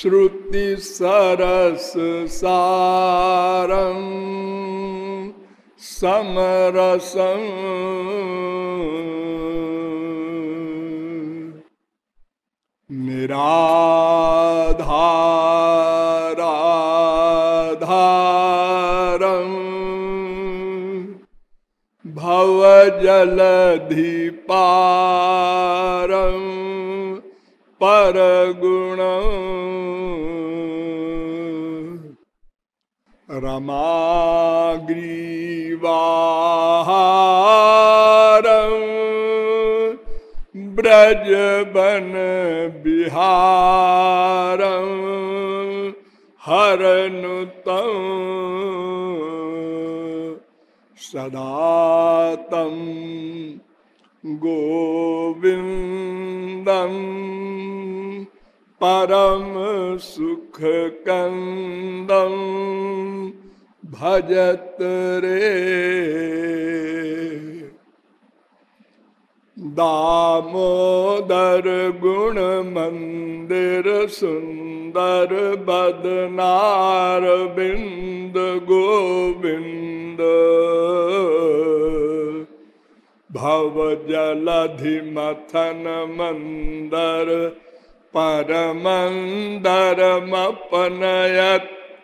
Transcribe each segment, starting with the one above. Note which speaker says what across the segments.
Speaker 1: श्रुति सरस सारम समरसम भजत रे दामोदर गुण मंदिर सुंदर बदनार बिंद गोविंद भव जलधि मथन मंदर परमंदर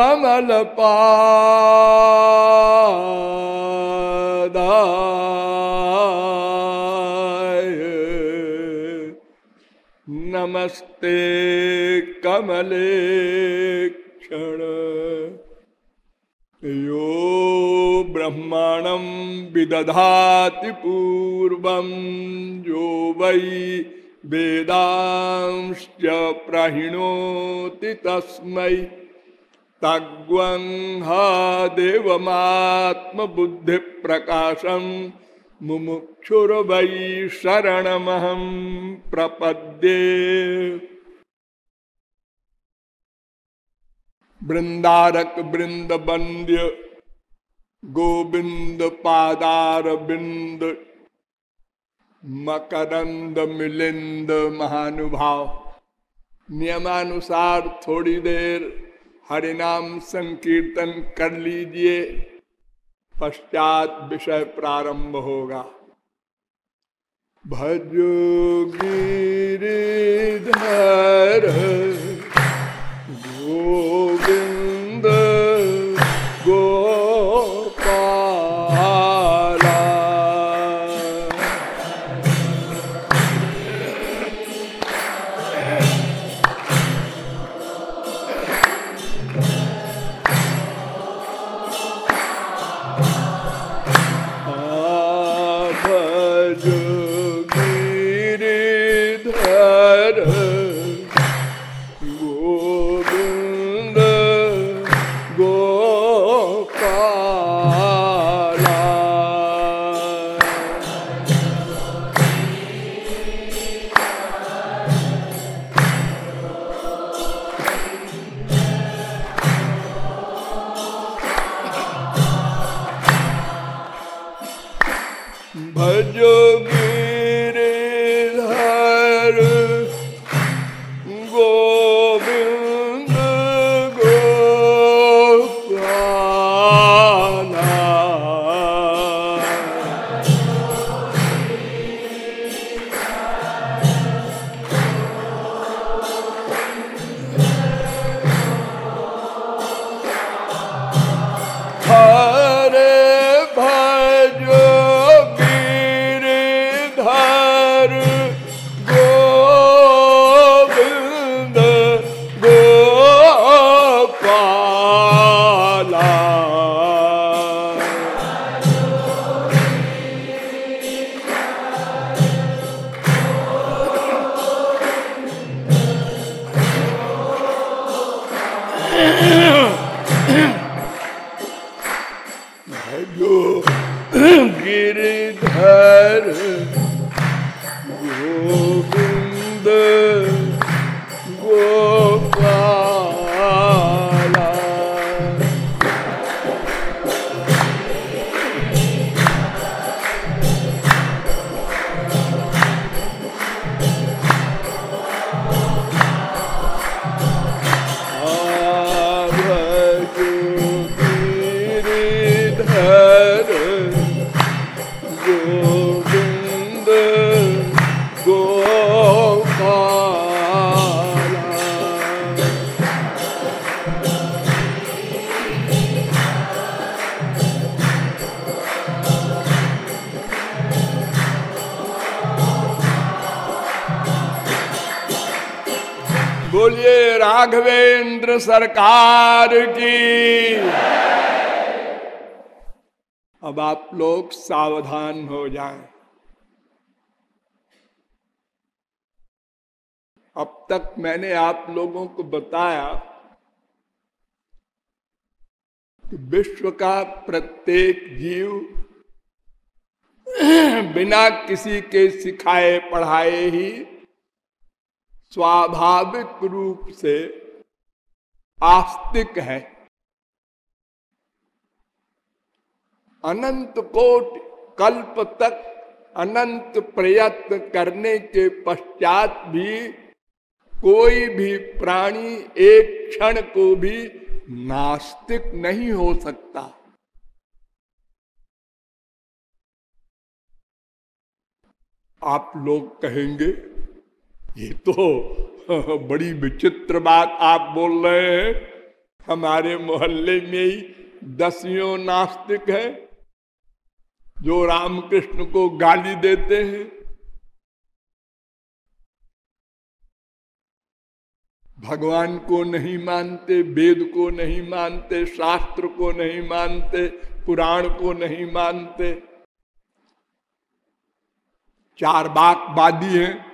Speaker 1: कमल नमस्ते कमले क्षण यो ब्रह्मणं विदधाति पूर्वं। जो वै वेदांश्च प्रहिणोति तस्मै। तग्वंहा मुमुक्षुर मुमुक्षुर्वै शरणमहं प्रपद्ये। वृंदारक वृंद बंद्य गोविंद पादार बिंद मकरंद मिलिंद महानुभाव। नियमानुसार थोड़ी देर हरिनाम संकीर्तन कर लीजिए। पश्चात विषय प्रारंभ होगा। भजो गिरिधर गोविंद सरकार की अब आप लोग सावधान हो जाएँ। अब तक मैंने आप लोगों को बताया कि विश्व का प्रत्येक जीव बिना किसी के सिखाए पढ़ाए ही स्वाभाविक रूप से आस्तिक है। अनंत कोट कल्प तक अनंत प्रयत्न करने के पश्चात भी कोई भी प्राणी एक क्षण को भी नास्तिक नहीं हो सकता। आप लोग कहेंगे, ये तो बड़ी विचित्र बात आप बोल रहे हैं। हमारे मोहल्ले में ही दसियों नास्तिक है, जो रामकृष्ण को गाली देते हैं। भगवान को नहीं मानते, वेद को नहीं मानते, शास्त्र को नहीं मानते, पुराण को नहीं मानते। चार बात बादी हैं।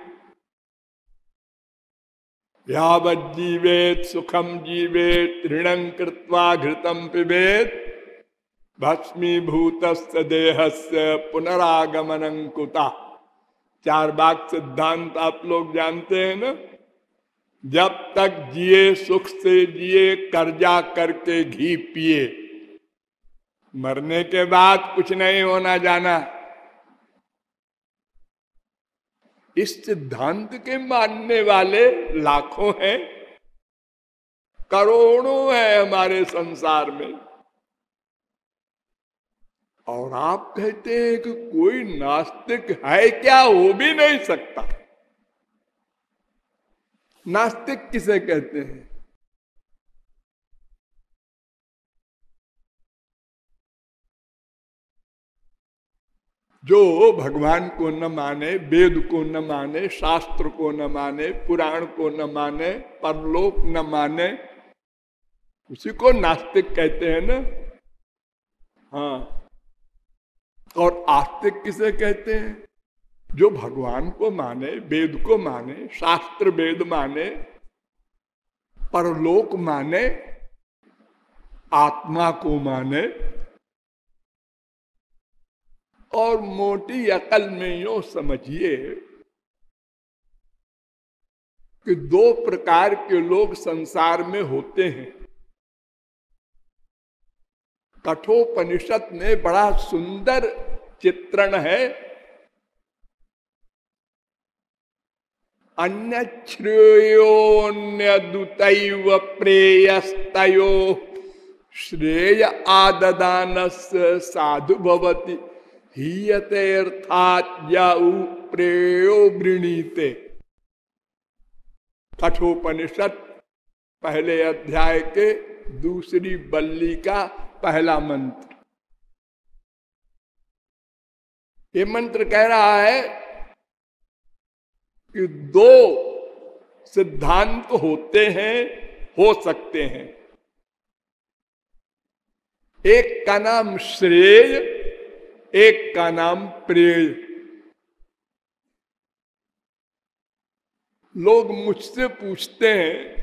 Speaker 1: यावत जीवेत सुखम जीवेत, ऋणं कृत्वा घृतम पिबेत। भस्मीभूत देह से पुनरागमन कुता। चार बाग सिद्धांत आप लोग जानते हैं ना? जब तक जिए सुख से जिए, कर्जा करके घी पिए। मरने के बाद कुछ नहीं होना जाना। इस सिद्धांत के मानने वाले लाखों हैं, करोड़ों हैं हमारे संसार में। और आप कहते हैं कि कोई नास्तिक है क्या? हो भी नहीं सकता। नास्तिक किसे कहते हैं? जो भगवान को न माने, वेद को न माने, शास्त्र को न माने, पुराण को न माने, परलोक न माने, उसी को नास्तिक कहते हैं ना? हाँ। और आस्तिक किसे कहते हैं? जो भगवान को माने, वेद को माने, शास्त्र वेद माने, परलोक माने, आत्मा को माने और मोटी अकल में यो समझिए कि दो प्रकार के लोग संसार में होते हैं। कठोपनिषद में बड़ा सुंदर चित्रण है। अन्य श्रेयोन्यदुत प्रेयस्तयो श्रेय आददान साधु भवती। हीयते अर्थात प्रेयो वृणीते कठोपनिषद पहले अध्याय के दूसरी बल्ली का पहला मंत्र। ये मंत्र कह रहा है कि दो सिद्धांत होते हैं, हो सकते हैं। एक का नाम श्रेय एक का नाम प्रेय। लोग मुझसे पूछते हैं,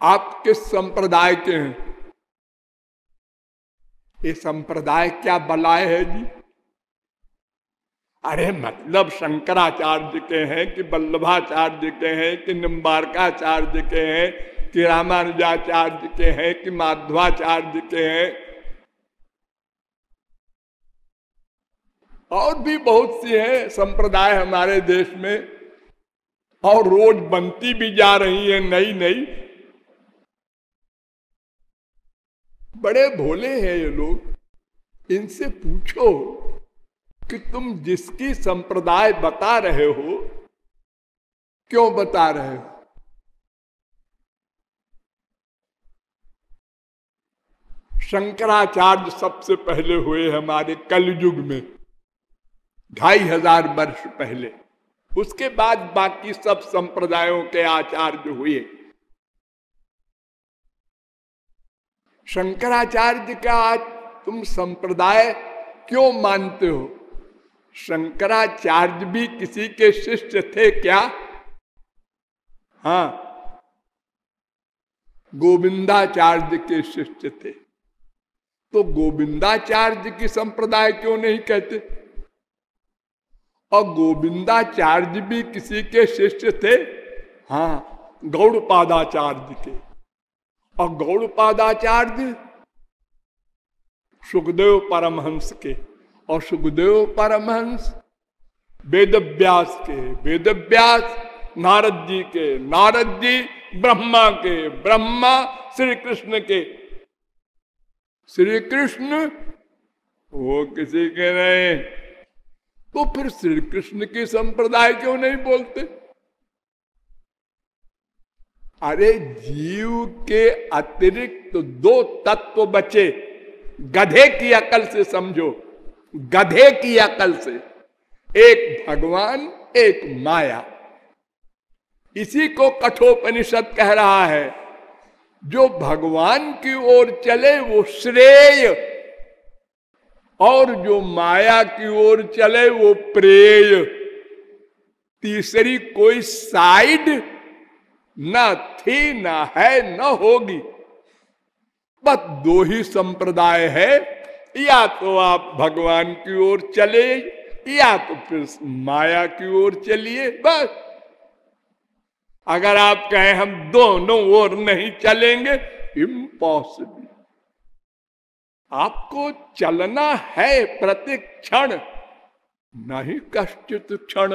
Speaker 1: आप किस संप्रदाय के हैं? ये संप्रदाय क्या बलाय है जी? अरे मतलब शंकराचार्य के हैं कि वल्लभाचार्य के हैं, कि निम्बारकाचार्य के हैं, कि रामानुजाचार्य के हैं, कि माधवाचार्य के हैं। और भी बहुत सी है संप्रदाय हमारे देश में। और रोज बनती भी जा रही है नई नई बड़े भोले हैं ये लोग। इनसे पूछो कि तुम जिसकी संप्रदाय बता रहे हो, क्यों बता रहे हो? शंकराचार्य सबसे पहले हुए हमारे कलयुग में। ढाई हज़ार वर्ष पहले। उसके बाद बाकी सब संप्रदायों के आचार्य हुए। शंकराचार्य का तुम संप्रदाय क्यों मानते हो? शंकराचार्य भी किसी के शिष्य थे क्या? हाँ। गोविंदाचार्य के शिष्य थे। तो गोविंदाचार्य की संप्रदाय क्यों नहीं कहते? और गोविंदाचार्य भी किसी के शिष्य थे? हाँ गौड़पादाचार्य के। और गौड़पादाचार्य सुखदेव परमहंस के। और सुखदेव परमहंस वेद व्यास के। वेद व्यास नारद जी के। नारद जी ब्रह्मा के। ब्रह्मा श्री कृष्ण के। श्री कृष्ण वो किसी के नहीं। तो फिर श्री कृष्ण के संप्रदाय क्यों नहीं बोलते? अरे जीव के अतिरिक्त तो दो तत्व बचे। गधे की अकल से समझो। गधे की अकल से। एक भगवान, एक माया। इसी को कठोपनिषद कह रहा है। जो भगवान की ओर चले, वो श्रेय और जो माया की ओर चले, वो प्रेय। तीसरी कोई साइड न थी, न है, न होगी। बस दो ही संप्रदाय है। या तो आप भगवान की ओर चले, या तो फिर माया की ओर चलिए, बस। अगर आप कहें हम दोनों ओर नहीं चलेंगे इम्पॉसिबल आपको चलना है प्रति क्षण। नहीं कश्चित क्षण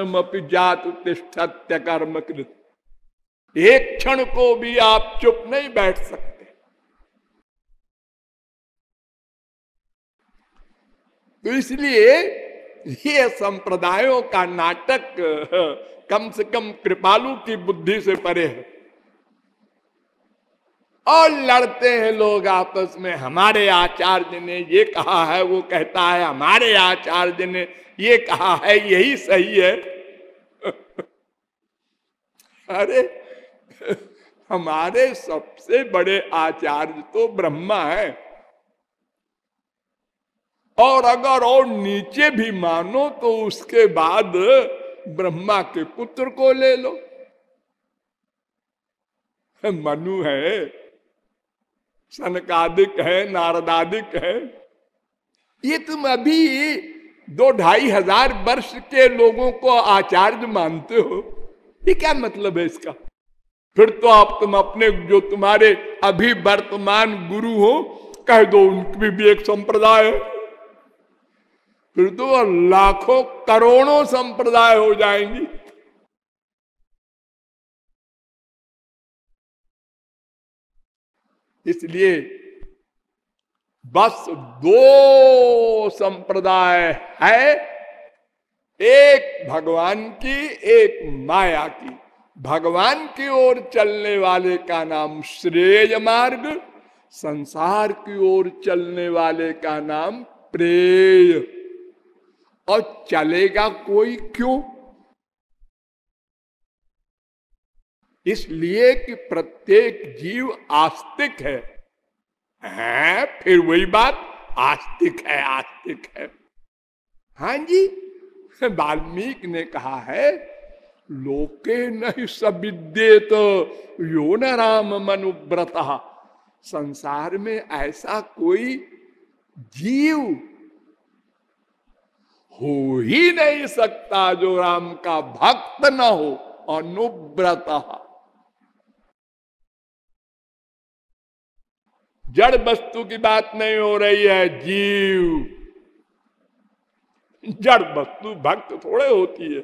Speaker 1: जात तिष्ठत्य कर्म कृत। एक क्षण को भी आप चुप नहीं बैठ सकते। तो इसलिए ये संप्रदायों का नाटक, कम से कम कृपालु की बुद्धि से परे है। और लड़ते हैं लोग आपस में। हमारे आचार्य ने ये कहा है, वो कहता है, हमारे आचार्य ने ये कहा है, यही सही है। अरे, हमारे सबसे बड़े आचार्य तो ब्रह्मा है। और अगर और नीचे भी मानो तो उसके बाद ब्रह्मा के पुत्र को ले लो। मनु है सनकादिक है, नारदादिक है। ये तुम अभी दो ढाई हज़ार वर्ष के लोगों को आचार्य मानते हो। ये क्या मतलब है इसका? फिर तो आप तुम अपने जो तुम्हारे अभी वर्तमान गुरु हो, कह दो उनकी भी एक संप्रदाय है। फिर तो लाखों करोड़ों संप्रदाय हो जाएँगी। इसलिए बस दो संप्रदाय है, एक भगवान की, एक माया की। भगवान की ओर चलने वाले का नाम श्रेय मार्ग, संसार की ओर चलने वाले का नाम प्रेय। और चलेगा कोई क्यों? इसलिए कि प्रत्येक जीव आस्तिक है। हैं? फिर वही बात, आस्तिक है आस्तिक है। हाँ जी, वाल्मीकि ने कहा है, लोके नहीं सविद्ये तो यो न राम मनुव्रत। संसार में ऐसा कोई जीव हो ही नहीं सकता जो राम का भक्त न हो, अनुव्रत। जड़ वस्तु की बात नहीं हो रही है, जीव। जड़ वस्तु भक्त थोड़े होती है।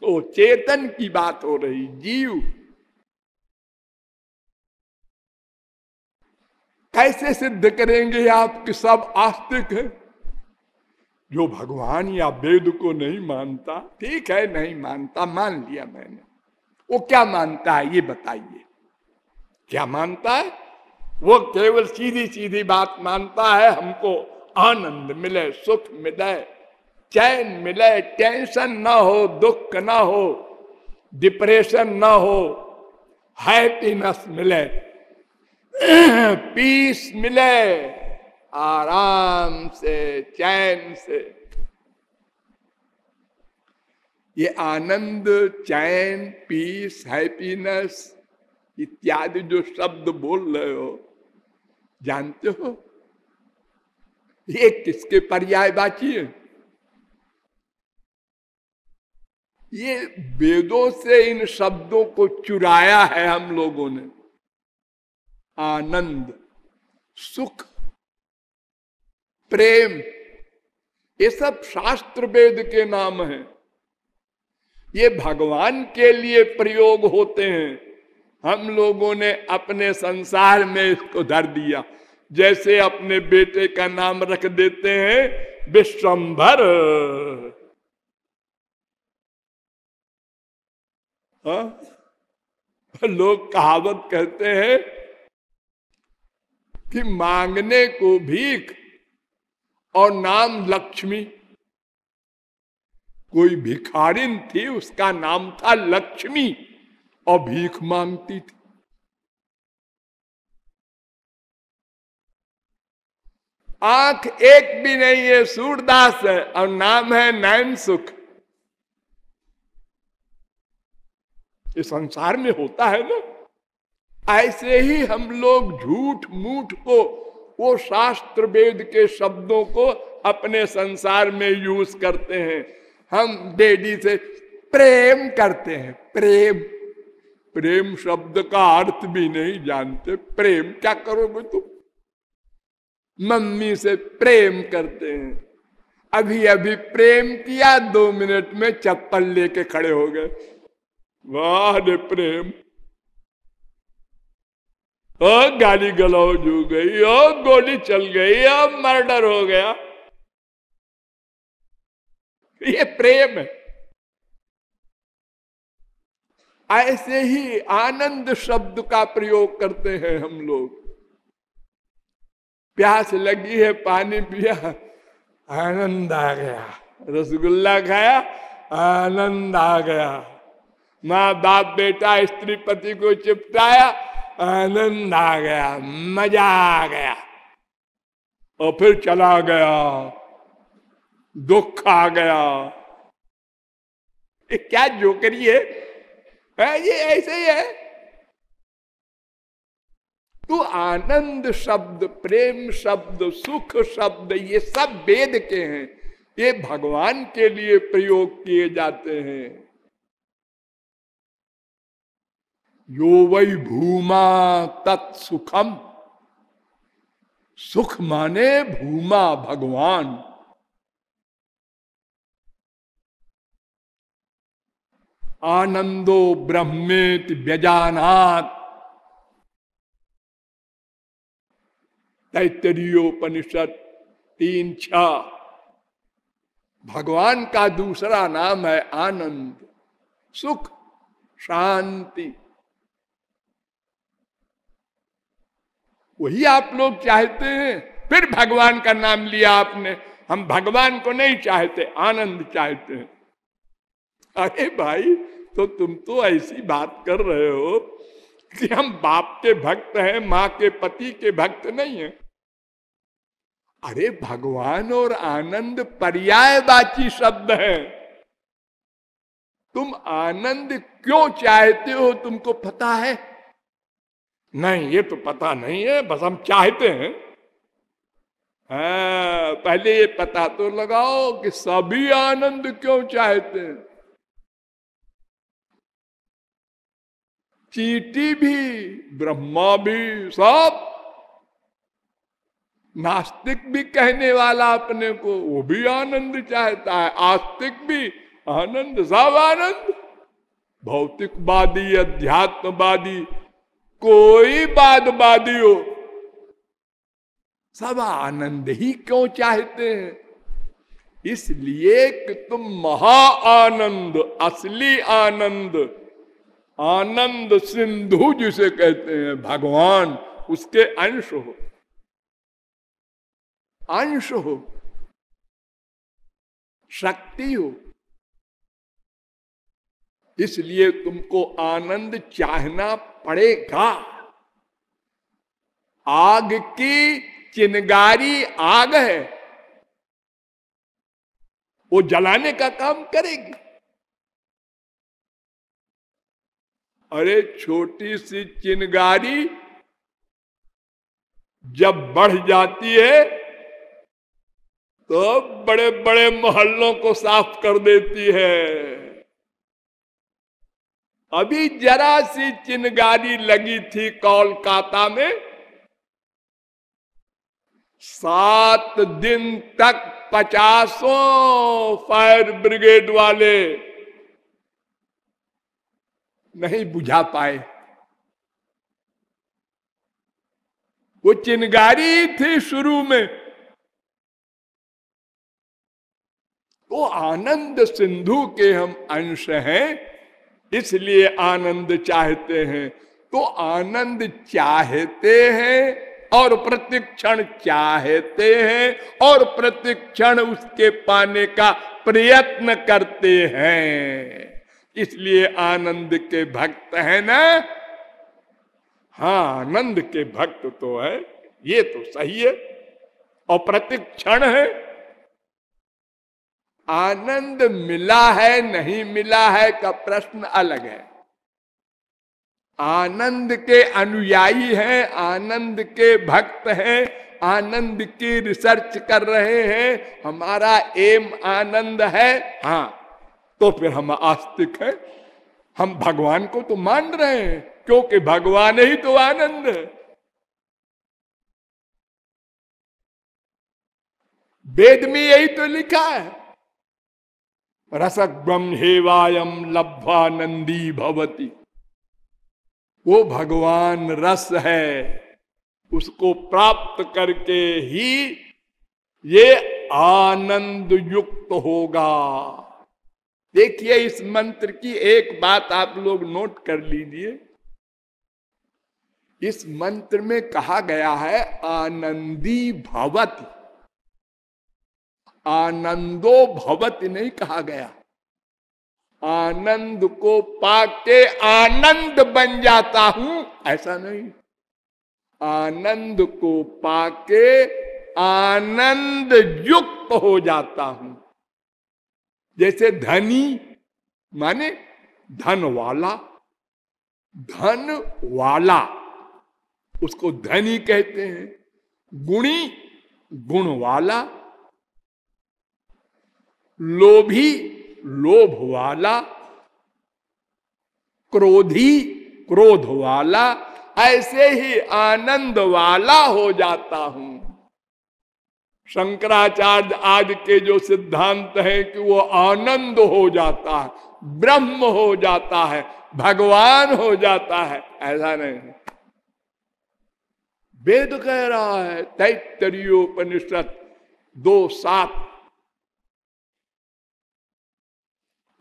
Speaker 1: तो चेतन की बात हो रही, जीव। कैसे सिद्ध करेंगे आप कि सब आस्तिक है? जो भगवान या वेद को नहीं मानता, ठीक है, नहीं मानता, मान लिया मैंने। वो क्या मानता है, ये बताइए। क्या मानता है? वो केवल सीधी सीधी बात मानता है, हमको आनंद मिले, सुख मिले, चैन मिले, टेंशन ना हो, दुख ना हो, डिप्रेशन ना हो, हैप्पीनेस मिले, पीस मिले, आराम से, चैन से। ये आनंद, चैन, पीस, हैप्पीनेस इत्यादि जो शब्द बोल रहे हो, जानते हो? ये किसके पर्यायवाची है? ये वेदों से इन शब्दों को चुराया है हम लोगों ने। आनंद, सुख, प्रेम, ये सब शास्त्र वेद के नाम हैं। ये भगवान के लिए प्रयोग होते हैं। हम लोगों ने अपने संसार में इसको धर दिया। जैसे अपने बेटे का नाम रख देते हैं, विश्वभर। हाँ? लोग कहावत कहते हैं कि मांगने को भीख और नाम लक्ष्मी। कोई भिखारिन थी, उसका नाम था लक्ष्मी। और भीख मांगती थी। आँख एक भी नहीं है, सूरदास है, और नाम है नैन सुख ये संसार में होता है ना, ऐसे ही हम लोग झूठ मूठ को, वो शास्त्र वेद के शब्दों को अपने संसार में यूज़ करते हैं। हम डेडी से प्रेम करते हैं, प्रेम। प्रेम शब्द का अर्थ भी नहीं जानते। प्रेम, क्या करोगे तुम? मम्मी से प्रेम करते हैं। अभी अभी प्रेम किया, दो मिनट में चप्पल लेके खड़े हो गए। वाह, रे प्रेम। ओ, गाली गलौज हो गई, ओ, गोली चल गई, ओ, मर्डर हो गया। ये प्रेम है। ऐसे ही आनंद शब्द का प्रयोग करते हैं हम लोग। प्यास लगी है पानी पिया आनंद आ गया। रसगुल्ला खाया आनंद आ गया। माँ बाप बेटा स्त्री पति को चिपटाया आनंद आ गया मज़ा आ गया। और फिर चला गया। दुख आ गया। क्या जोकरी है, है ये ऐसे ही है तो आनंद शब्द, प्रेम शब्द, सुख शब्द, ये सब वेद के हैं। ये भगवान के लिए प्रयोग किए जाते हैं। यो वही भूमा तत्सुखम सुख माने भूमा भगवान। आनंदो ब्रह्मेत व्यजानात। तैतरीयोपनिषद तीन छ। भगवान का दूसरा नाम है आनंद। सुख, शांति। वही आप लोग चाहते हैं? फिर भगवान का नाम लिया आपने। हम भगवान को नहीं चाहते, आनंद चाहते हैं। अरे भाई तो तुम तो ऐसी बात कर रहे हो कि हम बाप के भक्त हैं, माँ के पति के भक्त नहीं है। अरे भगवान और आनंद पर्याय पर्यायवाची शब्द है। तुम आनंद क्यों चाहते हो, तुमको पता है? नहीं, ये तो पता नहीं है, बस हम चाहते हैं। हाँ पहले ये पता तो लगाओ कि सभी आनंद क्यों चाहते हैं? चीटी भी, ब्रह्मा भी, सब। नास्तिक भी कहने वाला अपने को, वो भी आनंद चाहता है। आस्तिक भी, आनंद, सब आनंद। भौतिकवादी, अध्यात्मवादी, कोई बादवादी हो, सब आनंद ही क्यों चाहते हैं? इसलिए कि तुम महा आनंद, असली आनंद आनंद सिंधु जिसे कहते हैं, भगवान उसके अंश हो। अंश हो, शक्ति हो। इसलिए तुमको आनंद चाहना पड़ेगा। आग की चिनगारी आग है, वो जलाने का काम करेगी। अरे छोटी सी चिनगारी जब बढ़ जाती है तो बड़े बड़े मोहल्लों को साफ़ कर देती है। अभी जरा सी चिनगारी लगी थी कोलकाता में। सात दिन तक पचासों फायर ब्रिगेड वाले नहीं बुझा पाए। वो चिनगारी थी शुरू में। वो आनंद सिंधु के हम अंश हैं, इसलिए आनंद चाहते हैं। तो आनंद चाहते हैं और प्रतिक्षण चाहते हैं और प्रतिक्षण उसके पाने का प्रयत्न करते हैं। इसलिए आनंद के भक्त है ना? हाँ आनंद के भक्त तो है, ये तो सही है। और प्रतिक्षण है। आनंद मिला है, नहीं मिला है का प्रश्न अलग है। आनंद के अनुयायी हैं, आनंद के भक्त हैं, आनंद की रिसर्च कर रहे हैं। हमारा एम आनंद है। हाँ तो फिर हम आस्तिक हैं। हम भगवान को तो मान रहे हैं, क्योंकि भगवान ही तो आनंद है। वेद में यही तो लिखा है रसक ब्रह्म हेवायम लब्धानंदी भवती। वो भगवान रस है, उसको प्राप्त करके ही ये आनंद युक्त होगा। देखिए, इस मंत्र की एक बात आप लोग नोट कर लीजिए। इस मंत्र में कहा गया है, आनंदी भवत। आनंदो भवत नहीं कहा गया। आनंद को पाके आनंद बन जाता हूँ, ऐसा नहीं। आनंद को पाके आनंद युक्त हो जाता हूँ। जैसे धनी माने धन वाला धन वाला उसको धनी कहते हैं। गुणी गुण वाला लोभी लोभ वाला क्रोधी क्रोध वाला ऐसे ही आनंद वाला हो जाता हूँ। शंकराचार्य आज के जो सिद्धांत है कि वो आनंद हो जाता है, ब्रह्म हो जाता है, भगवान हो जाता है, ऐसा नहीं वेद कह रहा है तैतरीयोपनिषद दो सात।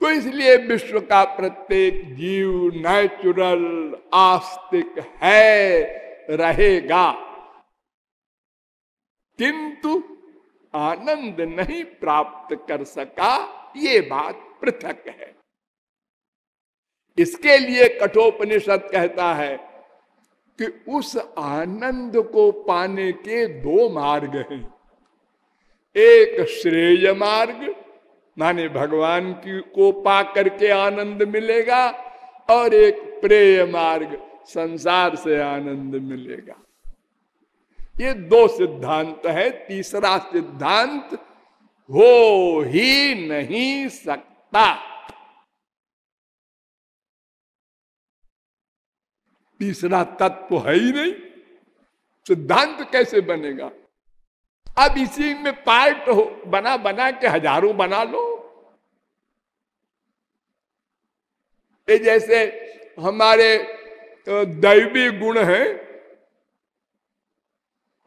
Speaker 1: तो इसलिए विश्व का प्रत्येक जीव नेचुरल आस्तिक है, रहेगा। किंतु आनंद नहीं प्राप्त कर सका, ये बात पृथक है। इसके लिए कठोपनिषद कहता है कि उस आनंद को पाने के दो मार्ग हैं। एक श्रेय मार्ग, माने भगवान की को पा करके आनंद मिलेगा, और एक प्रेय मार्ग, संसार से आनंद मिलेगा। ये दो सिद्धांत है, तीसरा सिद्धांत, हो ही नहीं सकता। तीसरा तत्व है ही नहीं, सिद्धांत कैसे बनेगा? अब इसी में पार्ट हो, बना बना के हज़ारों बना लो। ये जैसे हमारे दैवी गुण है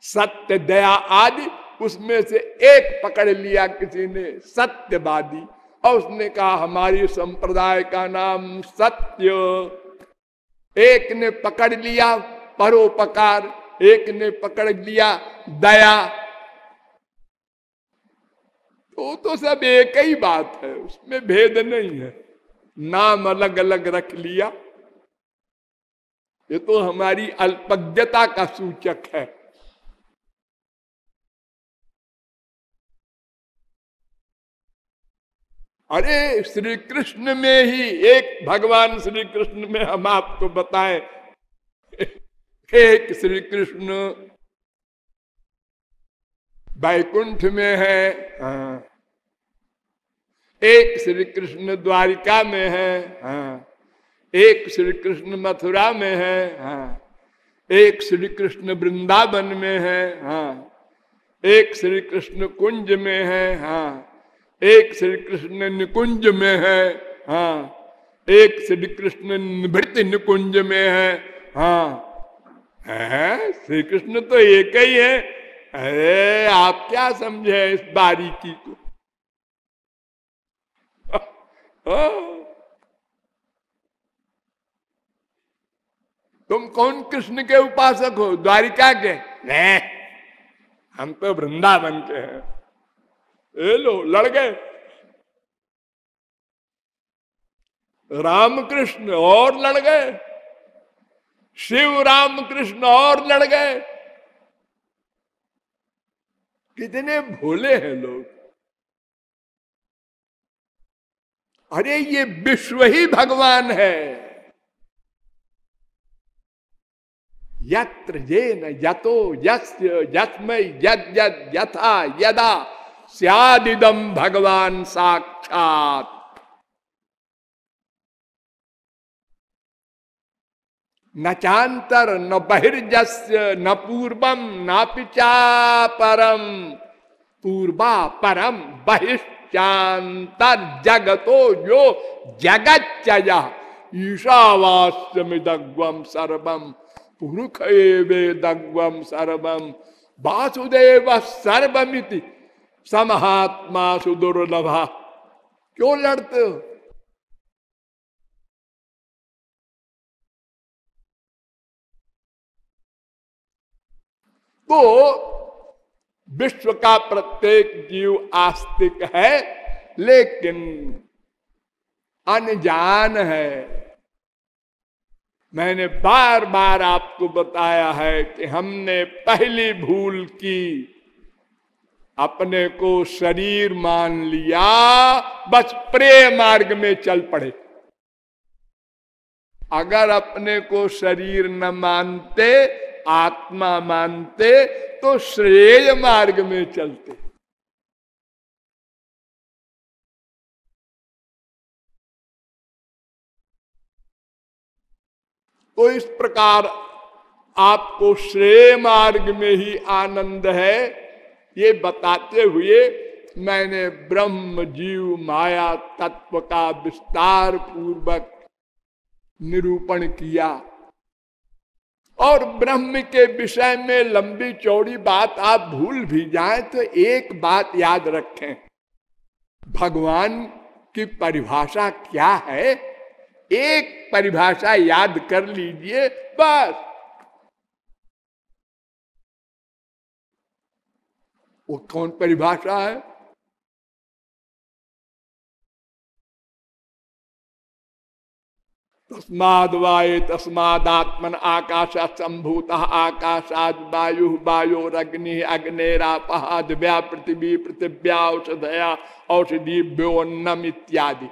Speaker 1: सत्य दया आदि उसमें से एक पकड़ लिया किसी ने, सत्यवादी। और उसने कहा, हमारी संप्रदाय का नाम सत्य। एक ने पकड़ लिया परोपकार, एक ने पकड़ लिया दया। तो तो सब एक ही बात है, उसमें भेद नहीं है। नाम अलग अलग रख लिया। ये तो हमारी अल्पज्ञता का सूचक है। अरे श्री कृष्ण में ही एक भगवान श्री कृष्ण में हम आपको बताएँ एक श्री कृष्ण बैकुंठ में है हाँ। एक श्री कृष्ण द्वारिका में है हाँ। एक श्री कृष्ण मथुरा में है हाँ। एक श्री कृष्ण वृंदावन में है हाँ। एक श्री कृष्ण कुंज में है हाँ एक श्री कृष्ण निकुंज में है हाँ। एक श्री कृष्ण निवृत्त निकुंज में है हाँ। है, श्री कृष्ण तो एक ही है। अरे, आप क्या समझे इस बारीकी को? तुम कौन कृष्ण के उपासक हो? द्वारिका के? नहीं हम तो वृंदावन के हैं। ए लो, लड़ गए। रामकृष्ण और लड़ गए। शिव राम कृष्ण और लड़ गए। कितने भोले हैं लोग। अरे, ये विश्व ही भगवान है। यत्र ये न यतो यस्य यस्मय यद यद यथा यदा। सियादिदम भगवान साक्षात। न चांतर न बहिर्जस्य, न पूर्वम न पिचा परम पूर्वा परम बहिश्चांतर जगतो जो जगत ईशावास्यमिदग्वम सर्वम पुरुख वेदग्वम सर्वम वासुदेव सर्वमिति। समहात्मा सुदुर्लभा क्यों लड़ते हो? तो विश्व का प्रत्येक जीव आस्तिक है, लेकिन अनजान है। मैंने बार बार आपको बताया है कि हमने पहली भूल की। अपने को शरीर मान लिया, बस प्रेम मार्ग में चल पड़े। अगर अपने को शरीर न मानते, आत्मा मानते तो श्रेय मार्ग में चलते। तो इस प्रकार आपको श्रेय मार्ग में ही आनंद है। ये बताते हुए मैंने ब्रह्म जीव माया तत्व का विस्तार पूर्वक निरूपण किया। और ब्रह्म के विषय में लंबी चौड़ी बात आप भूल भी जाए तो एक बात याद रखें। भगवान की परिभाषा क्या है? एक परिभाषा याद कर लीजिए, बस। वो कौन परिभाषा है? तस्माद वायु तस्मादात्मन आकाश संभूत आकाशाद वायु वायु वायोरग्नि अग्निरापहा दिव्या पृथ्वी पृथिव्या औषधया औषधिभ्योन्नम इत्यादि।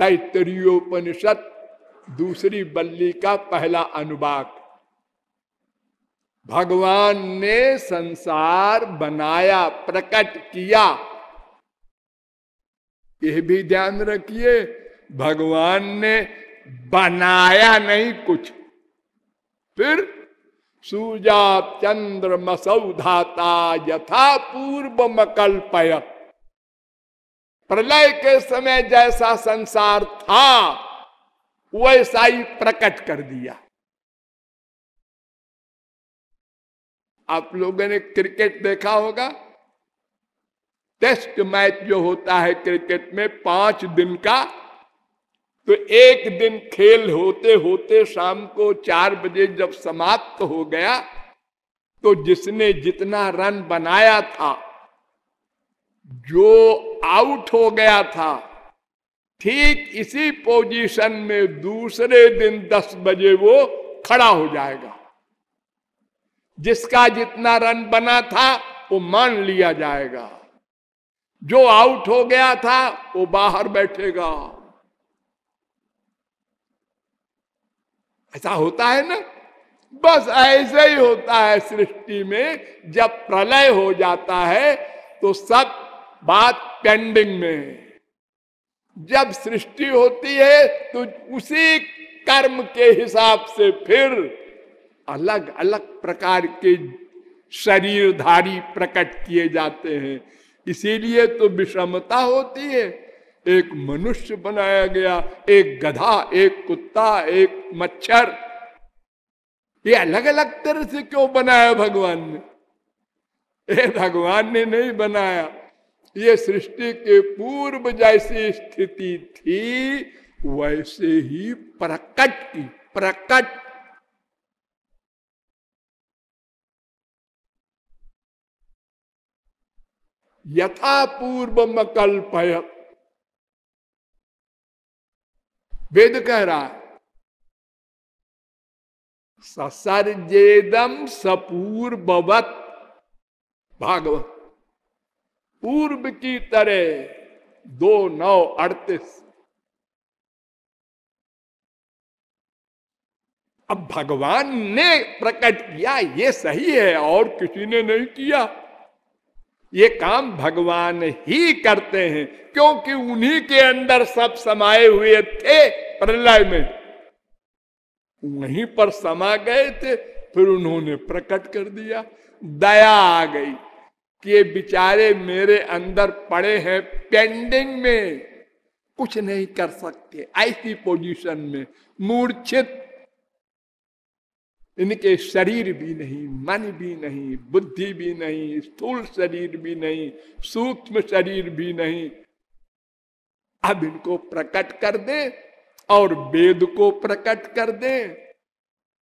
Speaker 1: तैतरीयोपनिषद दूसरी बल्ली का पहला अनुवाक। भगवान ने संसार बनाया, प्रकट किया। यह भी ध्यान रखिए, भगवान ने बनाया नहीं कुछ। फिर सूजा चंद्र मसौधाता यथा पूर्व मकल्पय प्रलय के समय जैसा संसार था, वैसा ही प्रकट कर दिया। आप लोगों ने क्रिकेट देखा होगा? टेस्ट मैच जो होता है क्रिकेट में पाँच दिन का तो एक दिन खेल होते होते शाम को चार बजे जब समाप्त हो गया तो जिसने जितना रन बनाया था, जो आउट हो गया था, ठीक इसी पोजीशन में दूसरे दिन दस बजे वो खड़ा हो जाएगा। जिसका जितना रन बना था, वो मान लिया जाएगा। जो आउट हो गया था, वो बाहर बैठेगा। ऐसा होता है ना? बस ऐसे ही होता है सृष्टि में। जब प्रलय हो जाता है तो सब बात पेंडिंग में। जब सृष्टि होती है तो उसी कर्म के हिसाब से फिर अलग अलग प्रकार के शरीरधारी प्रकट किए जाते हैं। इसीलिए तो विषमता होती है। एक मनुष्य बनाया गया, एक गधा, एक कुत्ता, एक मच्छर। ये अलग अलग तरह से क्यों बनाया भगवान ने? ये भगवान ने नहीं बनाया। ये सृष्टि के पूर्व जैसी स्थिति थी, वैसे ही प्रकट की, प्रकट यथा पूर्व मकल्पय वेद कह रहा है ससर्जेदम सपूर्ववत भागवत। पूर्व की तरह दो नौ अड़तीस। अब भगवान ने प्रकट किया, ये सही है, और किसी ने नहीं किया। ये काम भगवान ही करते हैं, क्योंकि उन्हीं के अंदर सब समाये हुए थे प्रलय में। वहीं पर समा गए थे, फिर उन्होंने प्रकट कर दिया। दया आ गई कि ये बिचारे मेरे अंदर पड़े हैं पेंडिंग में। कुछ नहीं कर सकते, ऐसी पोजीशन में मूर्छित इनके शरीर भी नहीं, मन भी नहीं, बुद्धि भी नहीं, स्थूल शरीर भी नहीं, सूक्ष्म शरीर भी नहीं। अब इनको प्रकट कर दे और वेद को प्रकट कर दे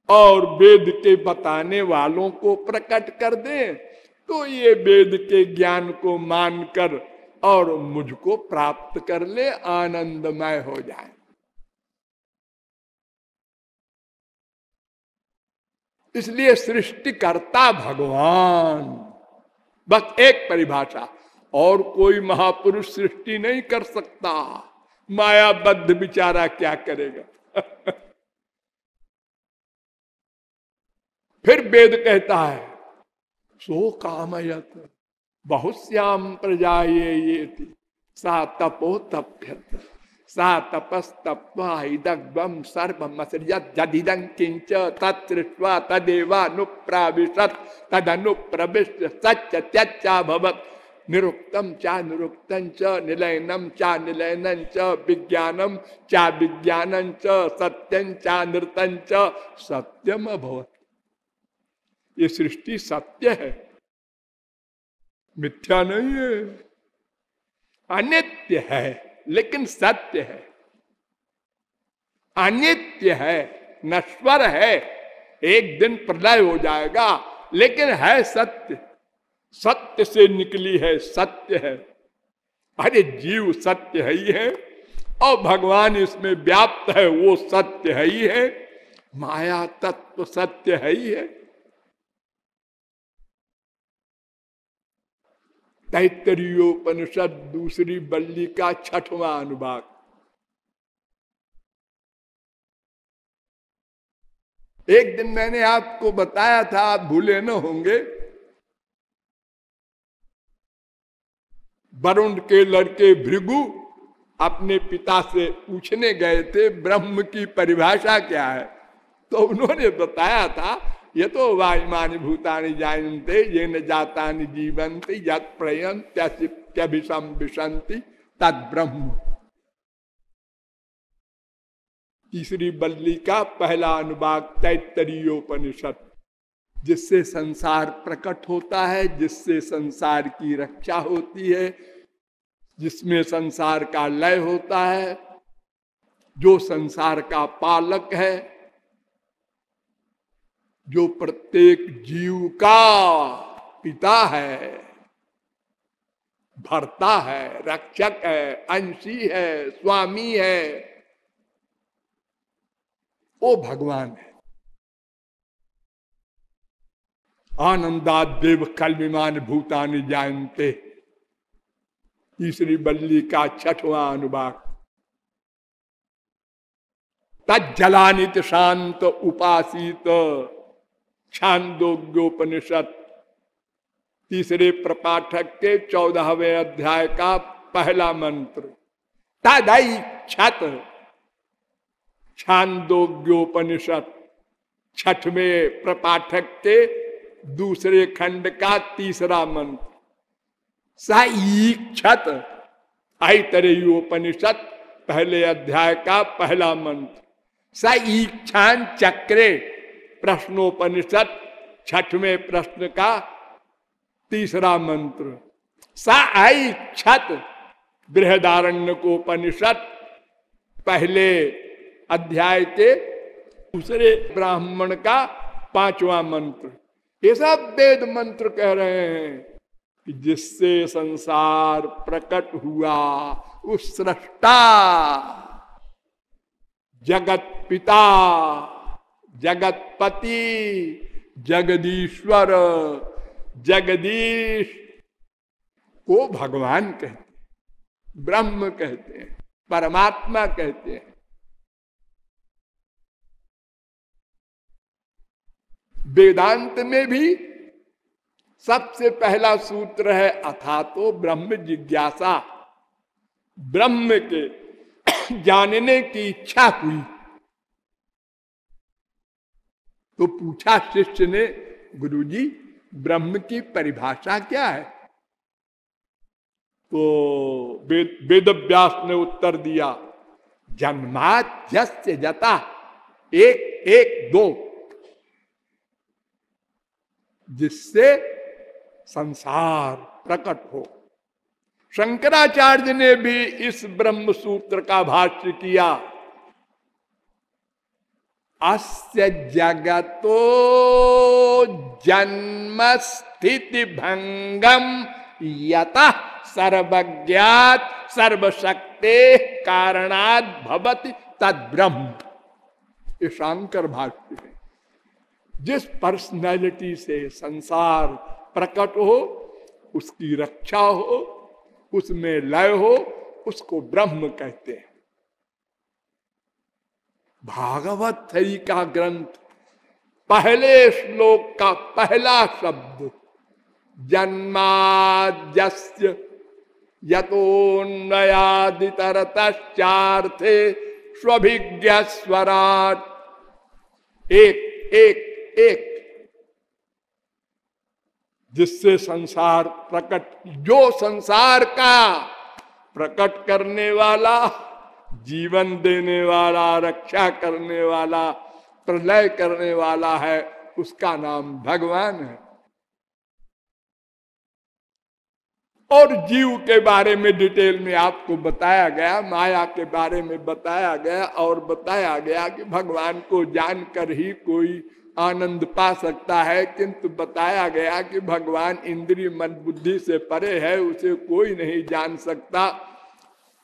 Speaker 1: और वेद के बताने वालों को प्रकट कर दे तो ये वेद के ज्ञान को मानकर और मुझको प्राप्त कर ले, आनंदमय हो जाए। इसलिए सृष्टिकर्ता भगवान। बस एक परिभाषा, और कोई महापुरुष सृष्टि नहीं कर सकता। मायाबद्ध बिचारा क्या करेगा? फिर वेद कहता है, सो कामयत बहुत श्याम प्रजा ये ये थी सा तपो तप्यत सा तपस्तप्वादम सर्वमसृजदिदं किंच तत्वा तदेवानुप्राविशत, तदनुप्रविश्य सच्च त्यच्चा भवत चा निरुक्तं च निलयनम चा निलयनं च विज्ञानम चा विज्ञानं च सत्यं चा नृतं सत्यम अभवत। ये सृष्टि सत्य है, मिथ्या नहीं है, अनित्य है। लेकिन सत्य है। अनित्य है, नश्वर है, एक दिन प्रलय हो जाएगा, लेकिन है सत्य। सत्य से निकली है, सत्य है। अरे जीव सत्य है ही है, और भगवान इसमें व्याप्त है, वो सत्य है ही है। माया तत्व सत्य है ही है। तैतरीयोपनिषद दूसरी बल्ली का छठवां अनुभाग। एक दिन मैंने आपको बताया था, आप भूले न होंगे, वरुण के लड़के भृगु अपने पिता से पूछने गए थे, ब्रह्म की परिभाषा क्या है? तो उन्होंने बताया था ये तो वायुमानी भूतानी जानते, ये न जाता जीवंत प्रयंत्यभिषम विशंति तद ब्रह्म। तीसरी बल्ली का पहला अनुभाग तैतरीयोपनिषद जिससे संसार प्रकट होता है, जिससे संसार की रक्षा होती है, जिसमें संसार का लय होता है, जो संसार का पालक है जो प्रत्येक जीव का पिता है, भरता है, रक्षक है, अंशी है, स्वामी है, वो भगवान है। आनंदा देव विमान भूतान जानते, तीसरी बल्ली का छठवां अनुभाग तलानित शांत उपासित छांदोग्योपनिषद। तीसरे प्रपाठक के चौदहवें अध्याय का पहला मंत्र। तदई छत। छांदोग्योपनिषद। छठवें प्रपाठक के दूसरे खंड का तीसरा मंत्र। सईक्षत उपनिषद पहले अध्याय का पहला मंत्र। सईक्षान चक्रे। प्रश्नोपनिषद, छठवें प्रश्न का तीसरा मंत्र। सा आई छत बृहदारण्य को उपनिषद पहले अध्याय के दूसरे ब्राह्मण का पांचवा मंत्र। ये सब वेद मंत्र कह रहे हैं कि जिससे संसार प्रकट हुआ, उस सृष्टा, जगत पिता। जगतपति जगदीश्वर, जगदीश को भगवान कहते हैं, ब्रह्म कहते हैं, परमात्मा कहते हैं। वेदांत में भी सबसे पहला सूत्र है अथा तो ब्रह्म जिज्ञासा। ब्रह्म के जानने की इच्छा हुई। तो पूछा शिष्य ने, गुरुजी, ब्रह्म की परिभाषा क्या है? तो वेद व्यास ने उत्तर दिया जन्मात जस्य जता, एक एक, दो। जिससे संसार प्रकट हो। शंकराचार्य ने भी इस ब्रह्म सूत्र का भाष्य किया। अस्य जगतो जन्म स्थिति भंगम यत सर्वज्ञात सर्वशक्ति कारणात भवति तद ब्रह्म ये भाष्य है। जिस पर्सनैलिटी से संसार प्रकट हो, उसकी रक्षा हो, उसमें लय हो, उसको ब्रह्म कहते हैं। भागवत थई का ग्रंथ पहले श्लोक का पहला शब्द, जन्माद्यस्य यतोन्नयादितरतश्चार्थे स्वभिज्ञ स्वराट एक एक एक। जिससे संसार प्रकट, जो संसार का प्रकट करने वाला जीवन देने वाला, रक्षा करने वाला, प्रलय करने वाला है, उसका नाम भगवान है। और जीव के बारे में डिटेल में आपको बताया गया, माया के बारे में बताया गया, और बताया गया कि भगवान को जानकर ही कोई आनंद पा सकता है, किंतु बताया गया कि भगवान इंद्रिय मन बुद्धि से परे है, उसे कोई नहीं जान सकता।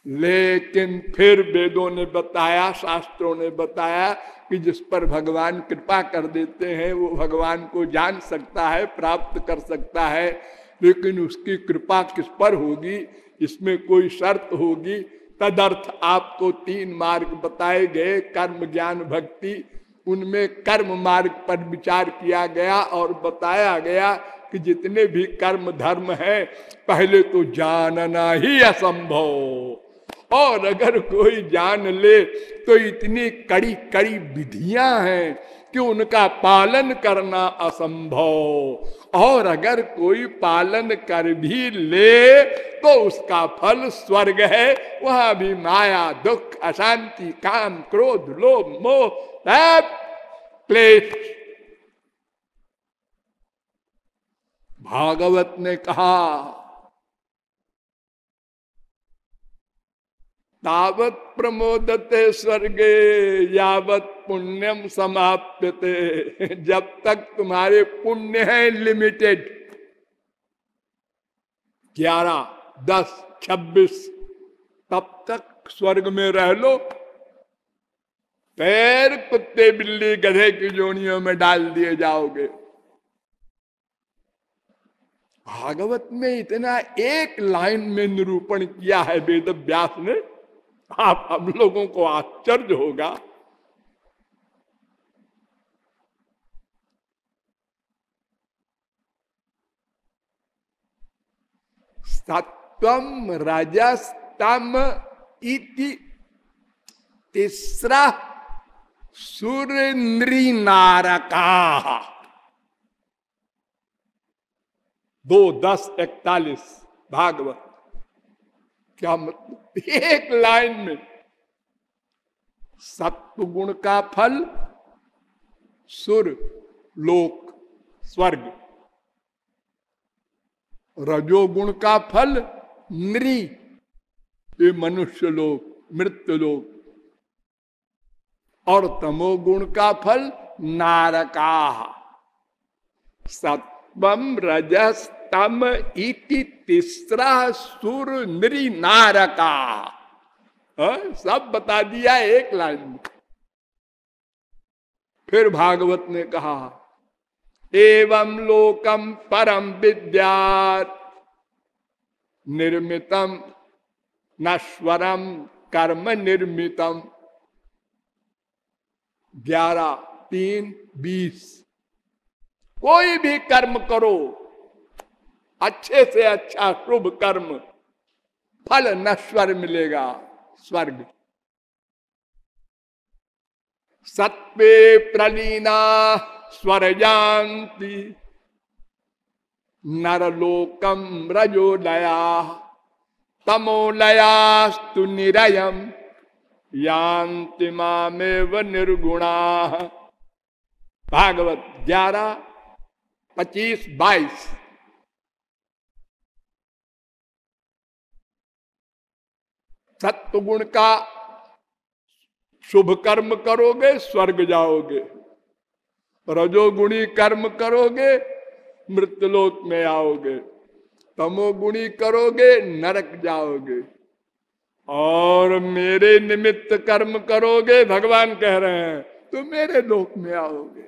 Speaker 1: लेकिन फिर वेदों ने बताया, शास्त्रों ने बताया कि जिस पर भगवान कृपा कर देते हैं, वो भगवान को जान सकता है, प्राप्त कर सकता है, लेकिन उसकी कृपा किस पर होगी? इसमें कोई शर्त होगी? तदर्थ आपको तीन मार्ग बताए गए, कर्म, ज्ञान, भक्ति। उनमें कर्म मार्ग पर विचार किया गया और बताया गया कि जितने भी कर्म धर्म है, पहले तो जानना ही असंभव। और अगर कोई जान ले तो इतनी कड़ी कड़ी विधियाँ हैं कि उनका पालन करना असंभव। और अगर कोई पालन कर भी ले तो उसका फल स्वर्ग है। वहाँ भी माया, दुख, अशांति, काम, क्रोध, लोभ, मोह क्लेश। भागवत ने कहा तावत प्रमोदते स्वर्गे, यावत पुण्यम समाप्यते। जब तक तुम्हारे पुण्य है लिमिटेड ग्यारह, दस, छब्बीस, तब तक स्वर्ग में रह लो। पैर कुत्ते बिल्ली गधे की जोड़ियों में डाल दिए जाओगे। भागवत में इतना एक लाइन में निरूपण किया है वेद व्यास ने। आप हम लोगों को आश्चर्य होगा। सत्वम रजस्तम इति तीसरा सुरेन्द्री नारका दो दस इकतालीस भागवत। क्या मतलब एक लाइन में सत्व गुण का फल सुर, लोक, स्वर्ग। रजोगुण का फल नृ, ये मनुष्य लोग मृत्यु लोग और तमोगुण का फल नारका। सत्वम रजस तम इति तीसरा सुर नृ नारका। सब बता दिया एक लाइन में। फिर भागवत ने कहा, एवं लोकम परम विद्या निर्मितम नश्वरम कर्म निर्मितम ग्यारह, तीन, बीस। कोई भी कर्म करो अच्छे से अच्छा शुभ कर्म, फल नश्वर मिलेगा स्वर्ग। सत्वे प्रलीना स्वर्जांति नरलोकम रजोलया तमोलयास्तु निरयम यान्ति मामेव निर्गुणा। भागवत ग्यारह, पच्चीस, बाईस। सत्व गुण का शुभ कर्म करोगे, स्वर्ग जाओगे। रजोगुणी कर्म करोगे, मृत्युलोक में आओगे। तमोगुणी करोगे, नरक जाओगे। और मेरे निमित्त कर्म करोगे, भगवान कह रहे हैं तो मेरे लोक में आओगे।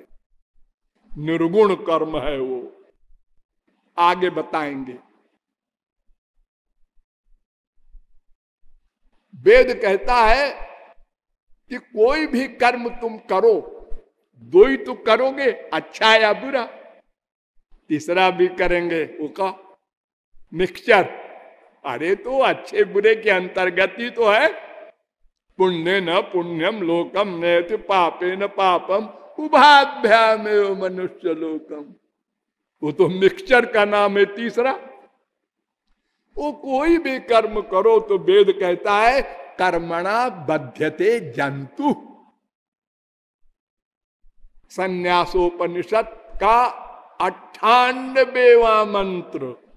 Speaker 1: निर्गुण कर्म है वो। आगे बताएँगे। वेद कहता है कि कोई भी कर्म तुम करो, दो ही तो करोगे अच्छा या बुरा। तीसरा भी करेंगे वो का मिक्सचर। अरे तो अच्छे बुरे के अंतर्गत ही तो है। पुण्य न पुण्यम, लोकम न पापे न पापम उभाभ्याम मनुष्य लोकम। वो तो मिक्सचर का नाम है तीसरा। वो कोई भी कर्म करो तो वेद कहता है, कर्मणा बध्यते जंतु। संन्यासोपनिषद का अठानबेवा मंत्र।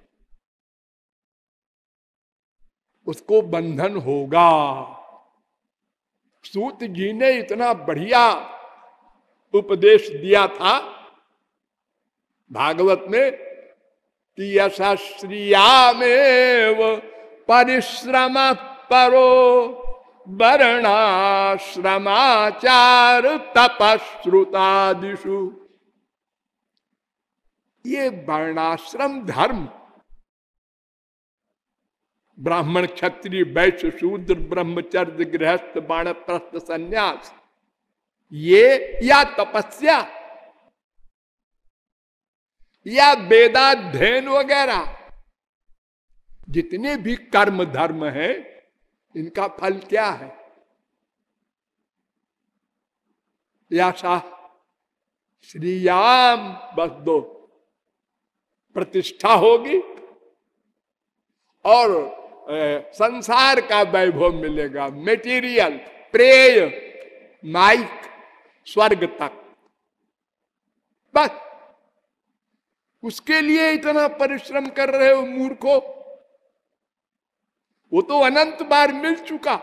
Speaker 1: उसको बंधन होगा। सूत जी ने इतना बढ़िया उपदेश दिया था। भागवत में यशस्त्रियामेव परिश्रम परो वर्णाश्रमाचार तपश्रुतादिशु ये वर्णाश्रम धर्म। ब्राह्मण क्षत्रिय, वैश्य, शूद्र, ब्रह्मचर्य, गृहस्थ, बाणप्रस्थ, संन्यास। ये या तपस्या या वेदाध्ययन वगैरह। जितने भी कर्म धर्म है, इनका फल क्या है? या शाह श्रीयाम बस दो। प्रतिष्ठा होगी और संसार का वैभव मिलेगा। मेटीरियल प्रेय, माइक, स्वर्ग तक। बस। उसके लिए इतना परिश्रम कर रहे हो मूर्खो। वो तो अनंत बार मिल चुका।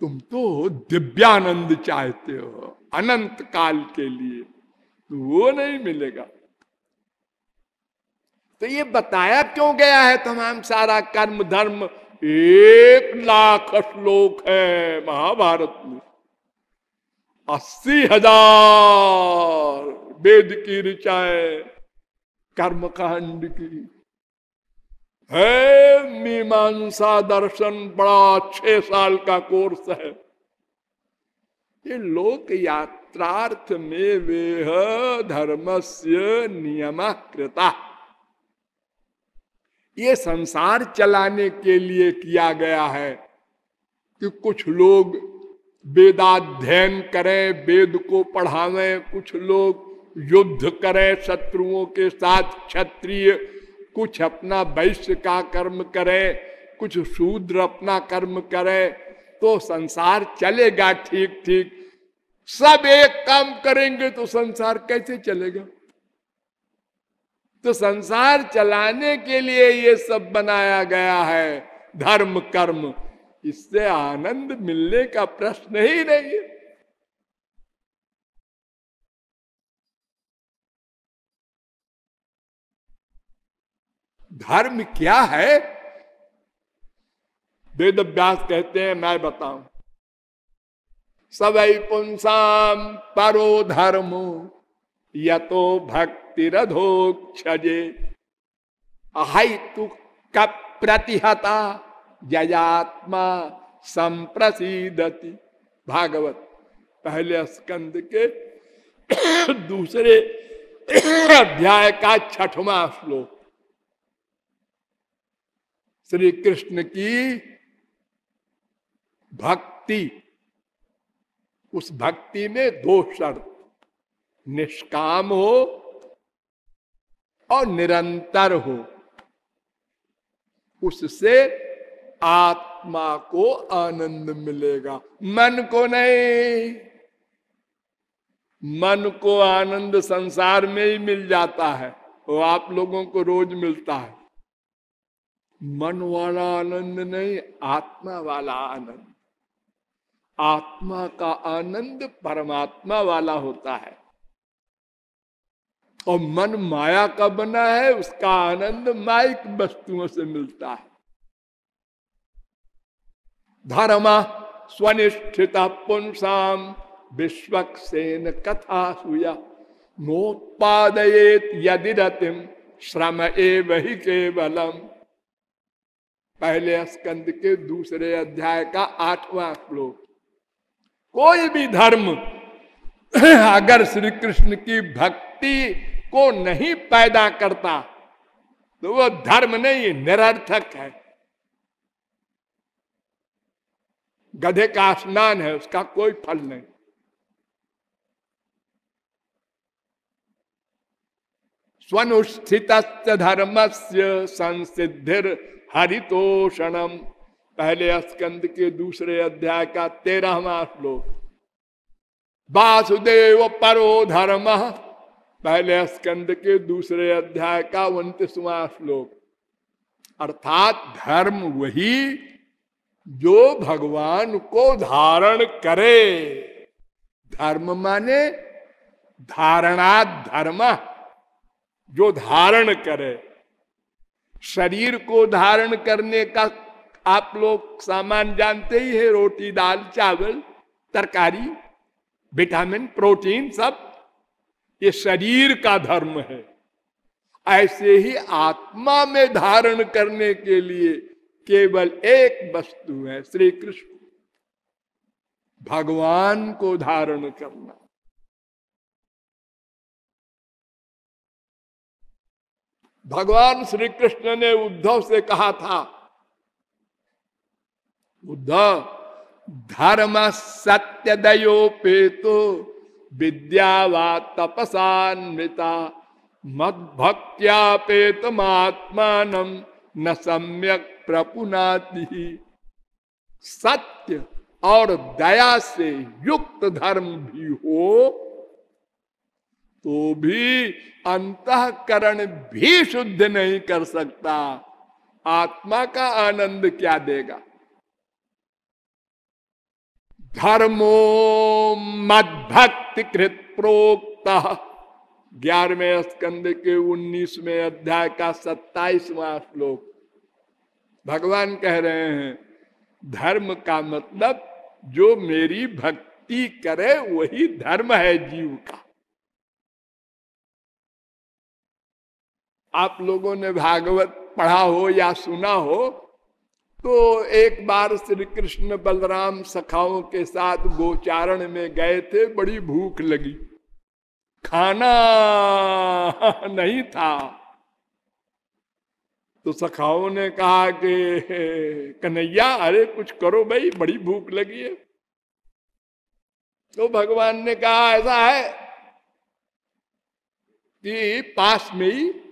Speaker 1: तुम तो दिव्यानंद चाहते हो अनंत काल के लिए। तो वो नहीं मिलेगा। तो ये बताया क्यों गया है तमाम सारा कर्म धर्म? एक लाख श्लोक है महाभारत में। अस्सी हज़ार वेद की ऋचाएँ, कर्मकांड की। है, मीमांसा दर्शन बड़ा छह साल का कोर्स है। ये लोक यात्रार्थ में वेह धर्म से नियम कृता ये संसार चलाने के लिए किया गया है कि कुछ लोग वेदाध्ययन करें, वेद को पढ़ावें, कुछ लोग युद्ध करें शत्रुओं के साथ क्षत्रिय, कुछ अपना वैश्य का कर्म करें, कुछ शूद्र अपना कर्म करें तो संसार चलेगा ठीक ठीक सब एक काम करेंगे तो संसार कैसे चलेगा? तो संसार चलाने के लिए ये सब बनाया गया है, धर्म कर्म। इससे आनंद मिलने का प्रश्न ही नहीं है। धर्म क्या है? वेद व्यास कहते हैं, मैं बताऊँ। सवै पुंसाम परो धर्मो, यतो भक्ति रधोक्षजे अहितु प्रतिहता जयात्मा संप्रसिदति। भागवत, पहले स्कंद के दूसरे अध्याय का छठवा श्लोक। श्री कृष्ण की भक्ति, उस भक्ति में दो शर्त निष्काम हो और निरंतर हो। उससे आत्मा को आनंद मिलेगा। मन को नहीं। मन को आनंद संसार में ही मिल जाता है। वो आप लोगों को रोज मिलता है। मन वाला आनंद नहीं, आत्मा वाला आनंद। आत्मा का आनंद परमात्मा वाला होता है। और मन माया का बना है, उसका आनंद माइक वस्तुओं से मिलता है। धर्म स्वनिष्ठित पुंसाम विश्वक्सेन कथा सुया। नोत्पादयेत यदि रतिम श्रम एवं केवलम। पहले स्कंद के दूसरे अध्याय का आठवां श्लोक। कोई भी धर्म अगर श्री कृष्ण की भक्ति को नहीं पैदा करता तो वो धर्म नहीं, निरर्थक है। गधे का स्नान है, उसका कोई फल नहीं। स्वनुष्ठित धर्म से संसिधिर हरितोषणम। पहले स्कंद के दूसरे अध्याय का तेरहवा श्लोक। वासुदेव परो धर्म। पहले स्कंद के दूसरे अध्याय का उन्तीसवा श्लोक। अर्थात धर्म वही जो भगवान को धारण करे। धर्म माने धारणा धर्म जो धारण करे। शरीर को धारण करने का आप लोग सामान जानते ही है, रोटी, दाल, चावल, तरकारी, विटामिन, प्रोटीन सब। ये शरीर का धर्म है। ऐसे ही आत्मा में धारण करने के लिए केवल एक वस्तु है श्री कृष्ण भगवान को धारण करना। भगवान श्री कृष्ण ने उद्धव से कहा था, उद्धव, धर्म सत्य दयोपेतो, विद्या व तपसान्विता मद भक्त्यापेतमात्मान न सम्यक प्रपुनाति। सत्य और दया से युक्त धर्म भी हो तो भी अंतकरण भी शुद्ध नहीं कर सकता। आत्मा का आनंद क्या देगा? धर्मो मद भक्ति कृत प्रोक्त। ग्यारहवें स्कंद के उन्नीसवें अध्याय का सत्ताईसवा श्लोक। भगवान कह रहे हैं, धर्म का मतलब जो मेरी भक्ति करे वही धर्म है जीव का। आप लोगों ने भागवत पढ़ा हो या सुना हो तो एक बार श्री कृष्ण बलराम सखाओं के साथ गोचारण में गए थे, बड़ी भूख लगी। खाना नहीं था। तो सखाओं ने कहा कि, कन्हैया, अरे कुछ करो भाई, बड़ी भूख लगी है। तो भगवान ने कहा, ऐसा है कि पास में ही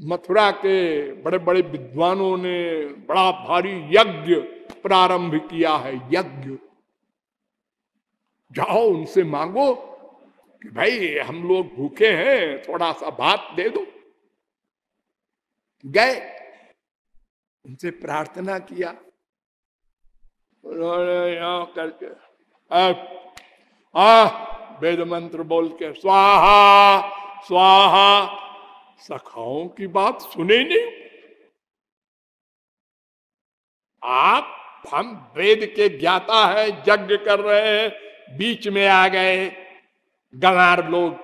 Speaker 1: मथुरा के बड़े बड़े विद्वानों ने बड़ा भारी यज्ञ प्रारंभ किया है, यज्ञ। जाओ उनसे मांगो कि भाई, हम लोग भूखे हैं थोड़ा सा भात दे दो। गए। उनसे प्रार्थना किया। उन्होंने यहाँ करके, आ वेद मंत्र बोल के, स्वाहा स्वाहा सखाओं की बात सुने नहीं आप हम वेद के ज्ञाता है, यज्ञ कर रहे हैं, बीच में आ गए। गंवार लोग,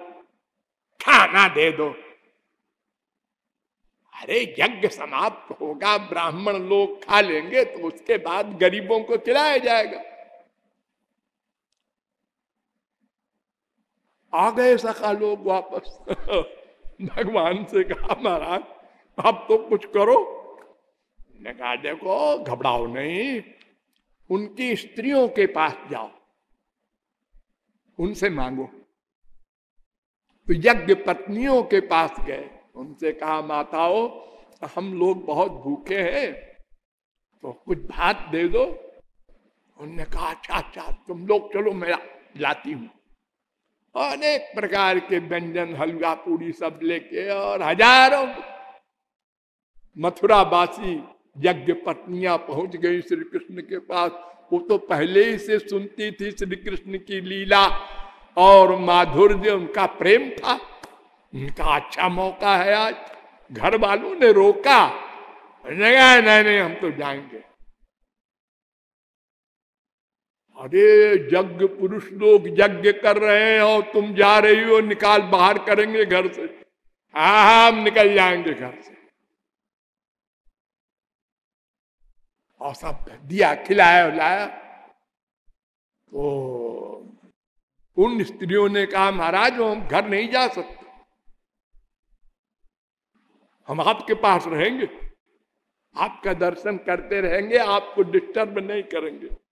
Speaker 1: खाना दे दो। अरे, यज्ञ समाप्त होगा, ब्राह्मण लोग खा लेंगे तो उसके बाद गरीबों को खिलाया जाएगा। आ गए सखा लोग वापस। भगवान से कहा, महाराज आप तो कुछ करो। ने कहा, देखो, घबराओ नहीं, उनकी स्त्रियों के पास जाओ, उनसे मांगो। तो यज्ञ पत्नियों के पास गए। उनसे कहा, माताओं, हम लोग बहुत भूखे हैं तो कुछ भात दे दो। उनने कहा अच्छा अच्छा तुम लोग चलो, मैं लाती हूँ। अनेक प्रकार के व्यंजन, हलवा पूरी सब लेके और हज़ारों मथुरा वासी यज्ञ पत्नियाँ पहुँच गई श्री कृष्ण के पास। वो तो पहले ही से सुनती थी श्री कृष्ण की लीला और माधुर्य, उनका प्रेम था। उनका अच्छा मौका है आज। घर वालों ने रोका। नहीं नहीं, हम तो जाएँगे। अरे यज्ञ पुरुष लोग यज्ञ कर रहे हैं और तुम जा रही हो, निकाल बाहर करेंगे घर से। हा हम निकल जाएँगे घर से। और सब दिया, खिलाया, लाया। तो उन स्त्रियों ने कहा, महाराज, हम घर नहीं जा सकते। हम आपके पास रहेंगे। आपका दर्शन करते रहेंगे, आपको डिस्टर्ब नहीं करेंगे।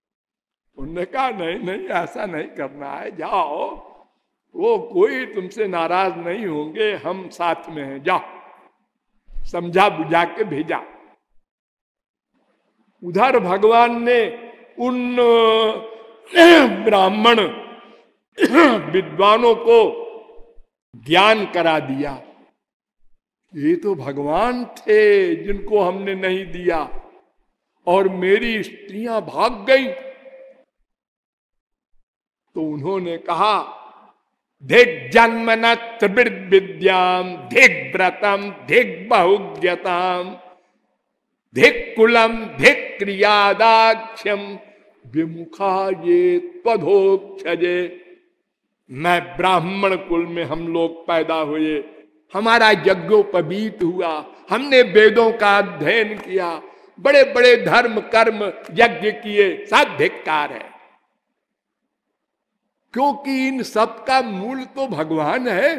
Speaker 1: उन्होंने कहा, नहीं नहीं, ऐसा नहीं करना है, जाओ। वो कोई तुमसे नाराज़ नहीं होंगे, हम साथ में हैं, जाओ। समझा बुझा के भेजा। उधर भगवान ने उन, ब्राह्मण, विद्वानों को ज्ञान करा दिया। ये तो भगवान थे जिनको हमने नहीं दिया, और मेरी स्त्रियाँ भाग गई। तो उन्होंने कहा धिक जन्म न विद्याम धिक व्रतम धिक बहुज्ञताम धिक कुलम धिक क्रियादाक्षम विमुखा ये त्वधोक्षजे मैं ब्राह्मण कुल में हम लोग पैदा हुए, हमारा यज्ञोपवीत हुआ, हमने वेदों का अध्ययन किया बड़े बड़े धर्म कर्म यज्ञ किए सब धिक्कार है। क्योंकि इन सब का मूल तो भगवान है।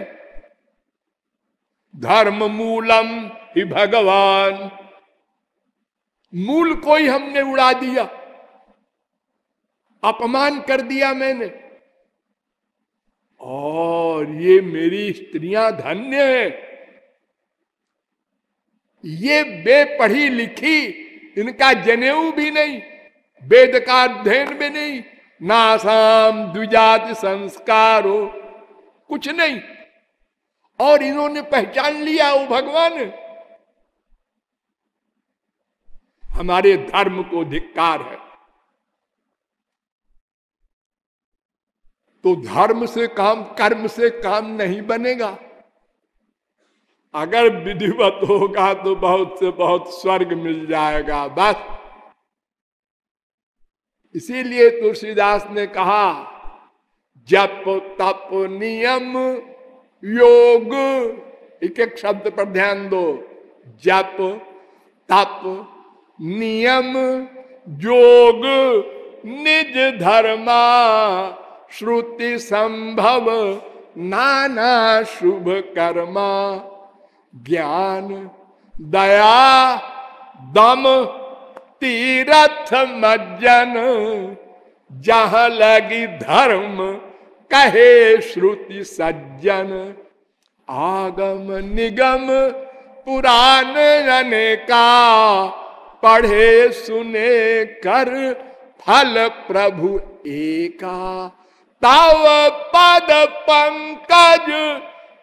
Speaker 1: धर्म मूलम ही भगवान। मूल को ही हमने उड़ा दिया। अपमान कर दिया मैंने। और ये मेरी स्त्रियाँ धन्य है। ये बेपढ़ी लिखी, इनका जनेऊ भी नहीं वेद का अध्ययन भी नहीं नासाम द्विजात संस्कार। हो कुछ नहीं। और इन्होंने पहचान लिया वो भगवान। हमारे धर्म को धिक्कार है। तो धर्म से काम, कर्म से काम नहीं बनेगा। अगर विधिवत होगा तो बहुत से बहुत स्वर्ग मिल जाएगा। बस। इसीलिए तुलसीदास ने कहा, जप तप नियम योग। एक एक शब्द पर ध्यान दो। जप तप नियम योग निज धर्मा श्रुति संभव नाना शुभ कर्मा। ज्ञान, दया, दम तीरथ मज्जन, जहाँ लगी धर्म, कहे श्रुति सज्जन। आगम निगम पुराण अनेका, पढ़े सुने कर फल प्रभु एका। तव पद पंकज,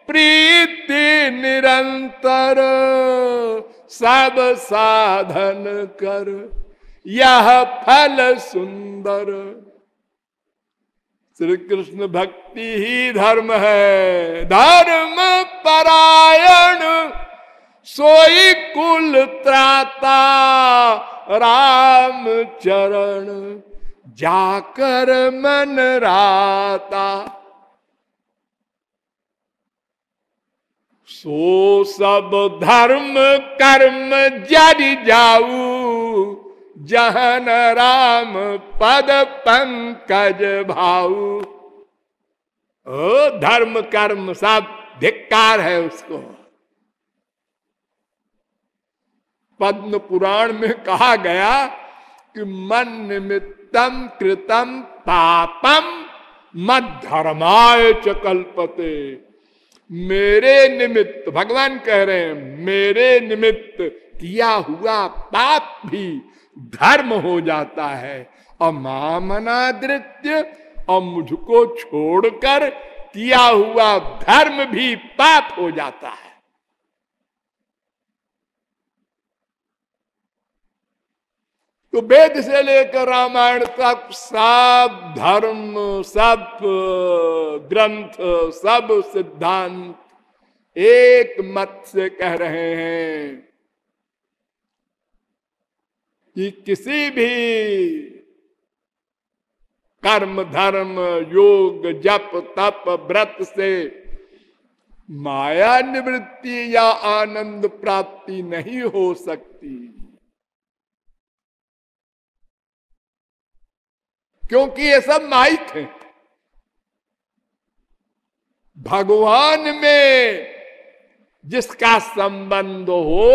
Speaker 1: प्रीति निरंतर। सब साधन कर। यह फल सुंदर। श्री कृष्ण भक्ति ही धर्म है। धर्म परायण, सोई कुल त्राता राम चरण। जाकर मन राता। सो सब धर्म कर्म जरि जाऊ, जहन राम पद पंकज भाऊ। ओ धर्म कर्म सब धिक्कार है उसको। पद्म पुराण में कहा गया कि मन निमित्तम कृतम पापम मत धर्माय च कल्पते। मेरे निमित्त, भगवान कह रहे हैं, मेरे निमित्त किया हुआ पाप भी धर्म हो जाता है। और मामना दृत्य और मुझको छोड़कर किया हुआ धर्म भी पाप हो जाता है। तो वेद से लेकर रामायण तक सब धर्म, सब ग्रंथ, सब सिद्धांत एक मत से कह रहे हैं कि किसी भी कर्म, धर्म, योग, जप, तप, व्रत से माया निवृत्ति या आनंद प्राप्ति नहीं हो सकती। क्योंकि ये सब माइक है। भगवान में जिसका संबंध हो,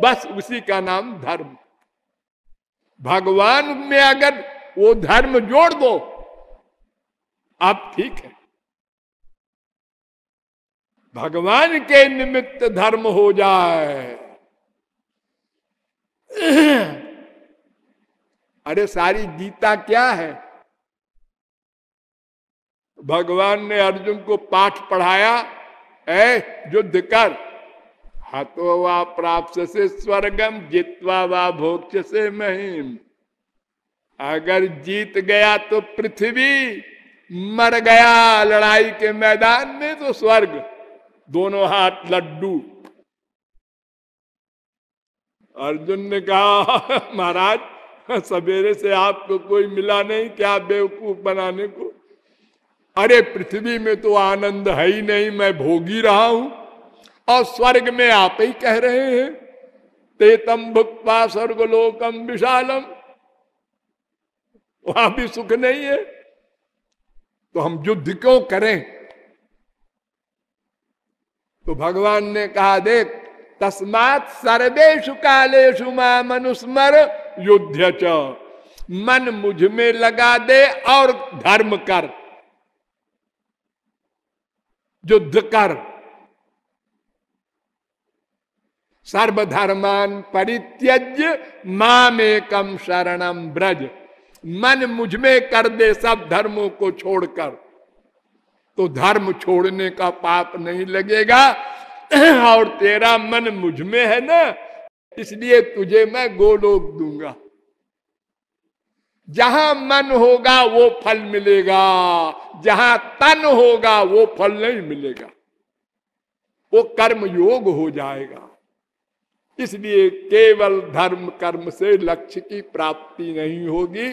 Speaker 1: बस उसी का नाम धर्म। भगवान में अगर वो धर्म जोड़ दो, आप ठीक है। भगवान के निमित्त धर्म हो जाए। अरे सारी गीता क्या है? भगवान ने अर्जुन को पाठ पढ़ाया है युद्ध कर। हतो वा प्राप्त से स्वर्गम, जितवा वा भोक्ष से महिम। अगर जीत गया तो पृथ्वी, मर गया लड़ाई के मैदान में तो स्वर्ग। दोनों हाथ लड्डू। अर्जुन ने कहा, महाराज सवेरे से आपको कोई मिला नहीं क्या बेवकूफ़ बनाने को? अरे पृथ्वी में तो आनंद है ही नहीं, मैं भोगी रहा हूँ। और स्वर्ग में आप ही कह रहे हैं, तेतम भुक्ता स्वर्गलोकम विशालम। वहाँ भी सुख नहीं है। तो हम युद्ध क्यों करें? तो भगवान ने कहा, देख, तस्मात सर्वेशु कालेशु मनुस्मर युद्ध च। मन मुझमें लगा दे और धर्म कर। युद्ध कर। सर्वधर्मान परित्यज्य मामेकम शरणम ब्रज। मन मुझमें कर दे सब धर्मों को छोड़कर। तो धर्म छोड़ने का पाप नहीं लगेगा। और तेरा मन मुझमें है ना इसलिए तुझे मैं गोलोक दूँगा। जहाँ मन होगा वो फल मिलेगा, जहाँ तन होगा वो फल नहीं मिलेगा। वो कर्म योग हो जाएगा। इसलिए केवल धर्म कर्म से लक्ष्य की प्राप्ति नहीं होगी।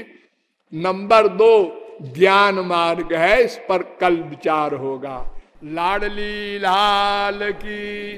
Speaker 1: नंबर दो, ज्ञान मार्ग है, इस पर कल विचार होगा। लाडली लाल की